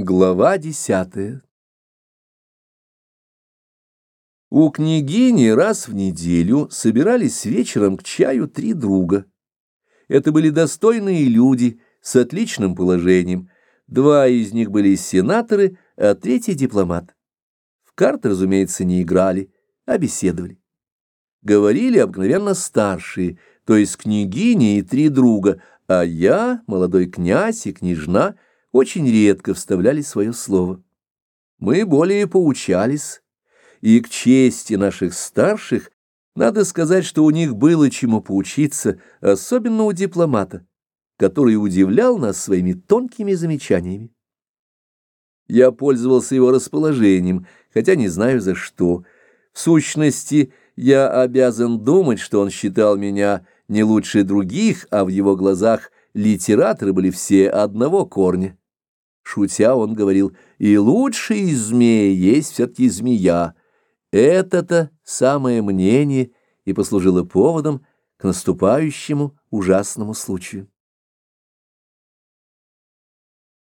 Глава десятая У княгини раз в неделю собирались вечером к чаю три друга. Это были достойные люди с отличным положением. Два из них были сенаторы, а третий — дипломат. В карты, разумеется, не играли, а беседовали. Говорили обыкновенно старшие, то есть княгиня и три друга, а я, молодой князь и княжна — очень редко вставляли свое слово. Мы более поучались, и к чести наших старших надо сказать, что у них было чему поучиться, особенно у дипломата, который удивлял нас своими тонкими замечаниями. Я пользовался его расположением, хотя не знаю за что. В сущности, я обязан думать, что он считал меня не лучше других, а в его глазах литераторы были все одного корня. Шутя он говорил, и лучший из змей есть все-таки змея. Это-то самое мнение и послужило поводом к наступающему ужасному случаю.